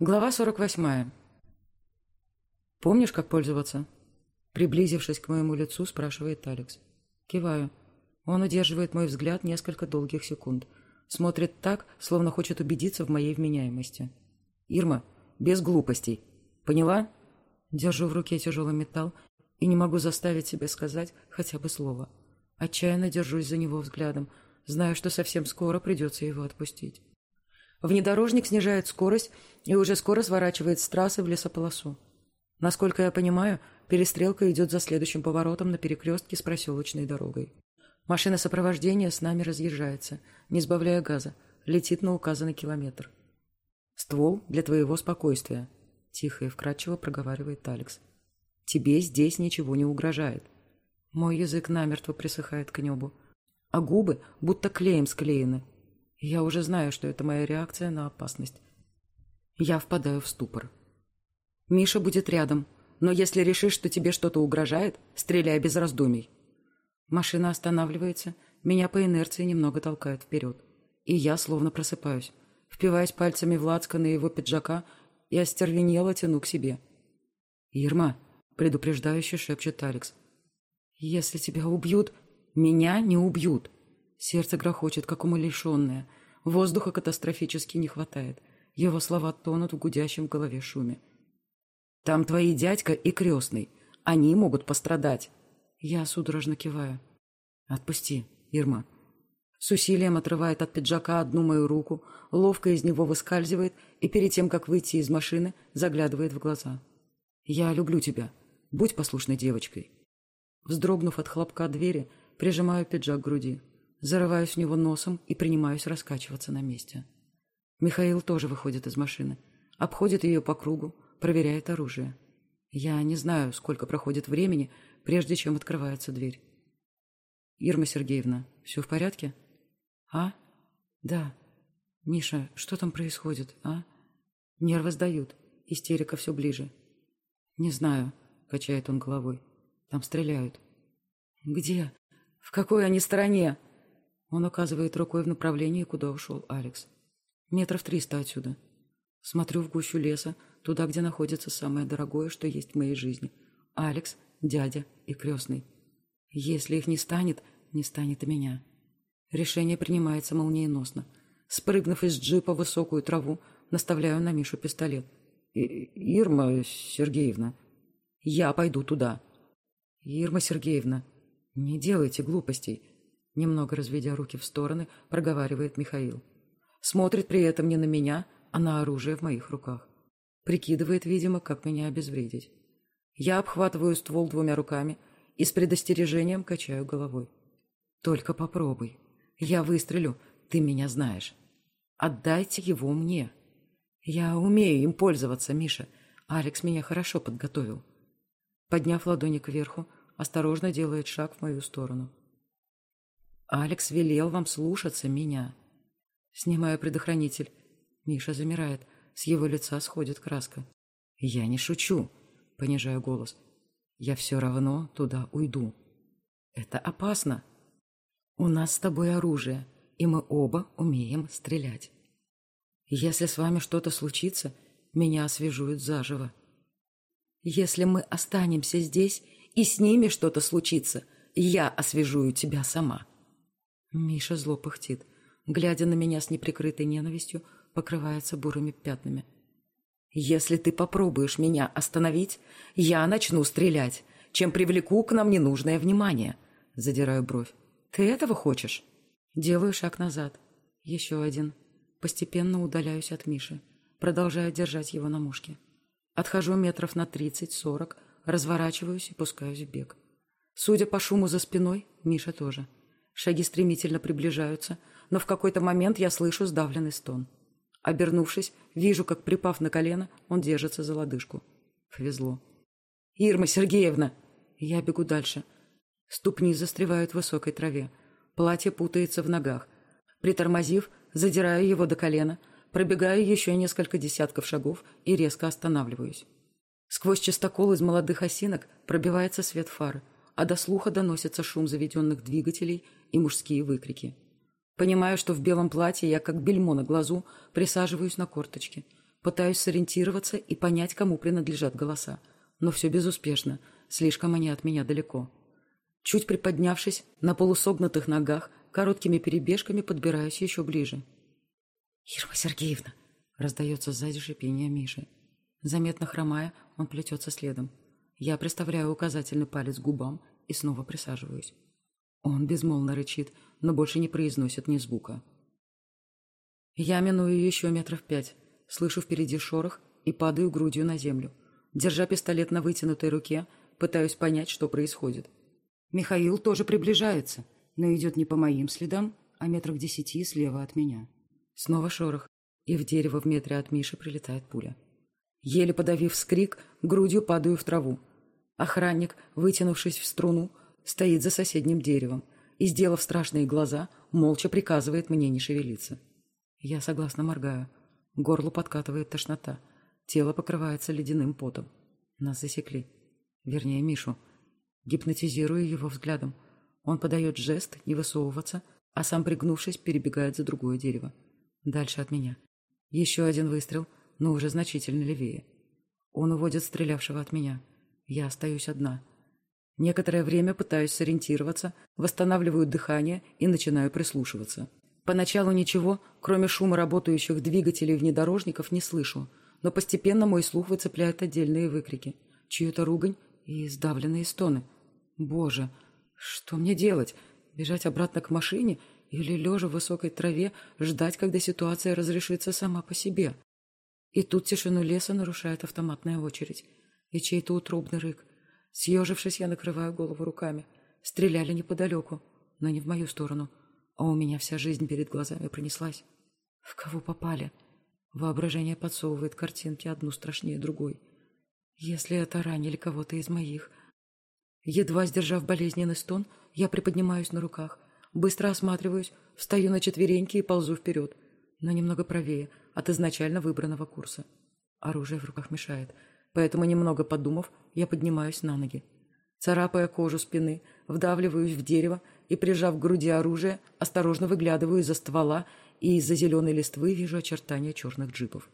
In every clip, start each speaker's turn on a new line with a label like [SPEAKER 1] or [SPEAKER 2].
[SPEAKER 1] Глава 48. «Помнишь, как пользоваться?» Приблизившись к моему лицу, спрашивает Алекс. Киваю. Он удерживает мой взгляд несколько долгих секунд. Смотрит так, словно хочет убедиться в моей вменяемости. «Ирма, без глупостей. Поняла?» Держу в руке тяжелый металл и не могу заставить себя сказать хотя бы слово. Отчаянно держусь за него взглядом, зная, что совсем скоро придется его отпустить. Внедорожник снижает скорость и уже скоро сворачивает с трассы в лесополосу. Насколько я понимаю, перестрелка идет за следующим поворотом на перекрестке с проселочной дорогой. Машина сопровождения с нами разъезжается, не сбавляя газа, летит на указанный километр. «Ствол для твоего спокойствия», — тихо и вкрадчиво проговаривает Алекс. «Тебе здесь ничего не угрожает». Мой язык намертво присыхает к небу, а губы будто клеем склеены, я уже знаю, что это моя реакция на опасность. Я впадаю в ступор. Миша будет рядом, но если решишь, что тебе что-то угрожает, стреляй без раздумий. Машина останавливается, меня по инерции немного толкает вперед. И я словно просыпаюсь, впиваясь пальцами в лацканы его пиджака и остервенело тяну к себе. «Ирма», — предупреждающе шепчет Алекс, — «если тебя убьют, меня не убьют». Сердце грохочет, как умалишенное. Воздуха катастрофически не хватает. Его слова тонут в гудящем в голове шуме. «Там твои дядька и крестный. Они могут пострадать». Я судорожно киваю. «Отпусти, Ирма». С усилием отрывает от пиджака одну мою руку, ловко из него выскальзывает и перед тем, как выйти из машины, заглядывает в глаза. «Я люблю тебя. Будь послушной девочкой». Вздрогнув от хлопка двери, прижимаю пиджак к груди. Зарываюсь в него носом и принимаюсь раскачиваться на месте. Михаил тоже выходит из машины, обходит ее по кругу, проверяет оружие. Я не знаю, сколько проходит времени, прежде чем открывается дверь. «Ирма Сергеевна, все в порядке?» «А? Да. Миша, что там происходит, а? Нервы сдают, истерика все ближе». «Не знаю», — качает он головой. «Там стреляют». «Где? В какой они стороне?» Он указывает рукой в направлении, куда ушел Алекс. Метров триста отсюда. Смотрю в гущу леса, туда, где находится самое дорогое, что есть в моей жизни. Алекс, дядя и крестный. Если их не станет, не станет и меня. Решение принимается молниеносно. Спрыгнув из джипа в высокую траву, наставляю на Мишу пистолет. «Ирма Сергеевна, я пойду туда». «Ирма Сергеевна, не делайте глупостей. Немного разведя руки в стороны, проговаривает Михаил. Смотрит при этом не на меня, а на оружие в моих руках. Прикидывает, видимо, как меня обезвредить. Я обхватываю ствол двумя руками и с предостережением качаю головой. «Только попробуй. Я выстрелю, ты меня знаешь. Отдайте его мне. Я умею им пользоваться, Миша. Алекс меня хорошо подготовил». Подняв ладони кверху, осторожно делает шаг в мою сторону. Алекс велел вам слушаться меня. Снимаю предохранитель. Миша замирает. С его лица сходит краска. Я не шучу, понижаю голос. Я все равно туда уйду. Это опасно. У нас с тобой оружие, и мы оба умеем стрелять. Если с вами что-то случится, меня освежуют заживо. Если мы останемся здесь, и с ними что-то случится, я освежую тебя сама. Миша зло пыхтит. Глядя на меня с неприкрытой ненавистью, покрывается бурыми пятнами. «Если ты попробуешь меня остановить, я начну стрелять, чем привлеку к нам ненужное внимание». Задираю бровь. «Ты этого хочешь?» Делаю шаг назад. Еще один. Постепенно удаляюсь от Миши. Продолжаю держать его на мушке. Отхожу метров на тридцать-сорок, разворачиваюсь и пускаюсь в бег. Судя по шуму за спиной, Миша тоже. Шаги стремительно приближаются, но в какой-то момент я слышу сдавленный стон. Обернувшись, вижу, как, припав на колено, он держится за лодыжку. Повезло. «Ирма Сергеевна!» Я бегу дальше. Ступни застревают в высокой траве. Платье путается в ногах. Притормозив, задираю его до колена, пробегаю еще несколько десятков шагов и резко останавливаюсь. Сквозь чистокол из молодых осинок пробивается свет фары, а до слуха доносится шум заведенных двигателей и мужские выкрики. Понимаю, что в белом платье я, как бельмо на глазу, присаживаюсь на корточки. Пытаюсь сориентироваться и понять, кому принадлежат голоса. Но все безуспешно, слишком они от меня далеко. Чуть приподнявшись, на полусогнутых ногах, короткими перебежками подбираюсь еще ближе. «Ирма Сергеевна!» — раздается сзади шипение Миши. Заметно хромая, он плетется следом. Я приставляю указательный палец к губам и снова присаживаюсь. Он безмолвно рычит, но больше не произносит ни звука. Я миную еще метров пять, слышу впереди шорох и падаю грудью на землю. Держа пистолет на вытянутой руке, пытаюсь понять, что происходит. Михаил тоже приближается, но идет не по моим следам, а метрах десяти слева от меня. Снова шорох, и в дерево в метре от Миши прилетает пуля. Еле подавив скрик, грудью падаю в траву. Охранник, вытянувшись в струну, стоит за соседним деревом и, сделав страшные глаза, молча приказывает мне не шевелиться. Я согласно моргаю. Горло подкатывает тошнота. Тело покрывается ледяным потом. Нас засекли. Вернее, Мишу. Гипнотизирую его взглядом. Он подает жест не высовываться, а сам, пригнувшись, перебегает за другое дерево. Дальше от меня. Еще один выстрел, но уже значительно левее. Он уводит стрелявшего от меня. Я остаюсь одна. Некоторое время пытаюсь сориентироваться, восстанавливаю дыхание и начинаю прислушиваться. Поначалу ничего, кроме шума работающих двигателей внедорожников, не слышу, но постепенно мой слух выцепляет отдельные выкрики, чью-то ругань и сдавленные стоны. Боже, что мне делать? Бежать обратно к машине или, лежа в высокой траве, ждать, когда ситуация разрешится сама по себе? И тут тишину леса нарушает автоматная очередь и чей-то утробный рык. Съежившись, я накрываю голову руками. Стреляли неподалеку, но не в мою сторону. А у меня вся жизнь перед глазами пронеслась. В кого попали? Воображение подсовывает картинки одну страшнее другой. Если это ранили кого-то из моих. Едва сдержав болезненный стон, я приподнимаюсь на руках, быстро осматриваюсь, встаю на четвереньки и ползу вперед, но немного правее от изначально выбранного курса. Оружие в руках мешает, поэтому, немного подумав, я поднимаюсь на ноги. Царапая кожу спины, вдавливаюсь в дерево и, прижав к груди оружие, осторожно выглядываю из-за ствола и из-за зеленой листвы вижу очертания черных джипов.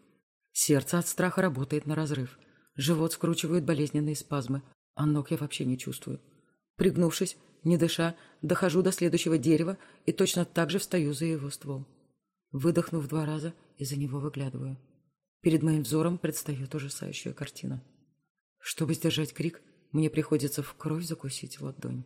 [SPEAKER 1] Сердце от страха работает на разрыв. Живот скручивают болезненные спазмы, а ног я вообще не чувствую. Пригнувшись, не дыша, дохожу до следующего дерева и точно так же встаю за его ствол. Выдохнув два раза, из-за него выглядываю. Перед моим взором предстает ужасающая картина. Чтобы сдержать крик, мне приходится в кровь закусить ладонь.